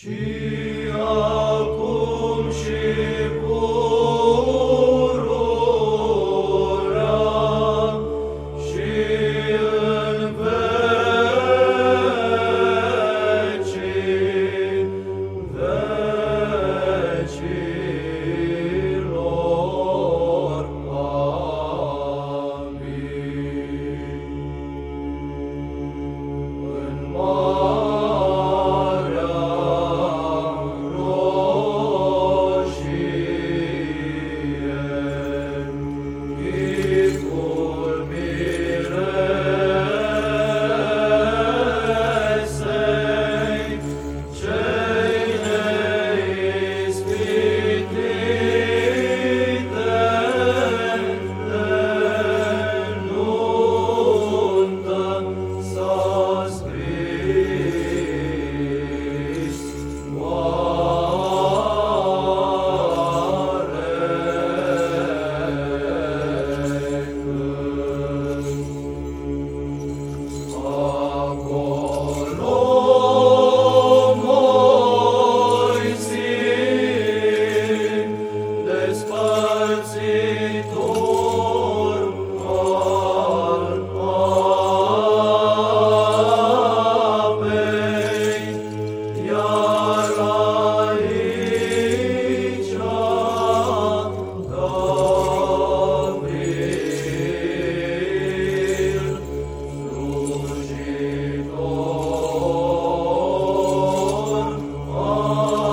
Și al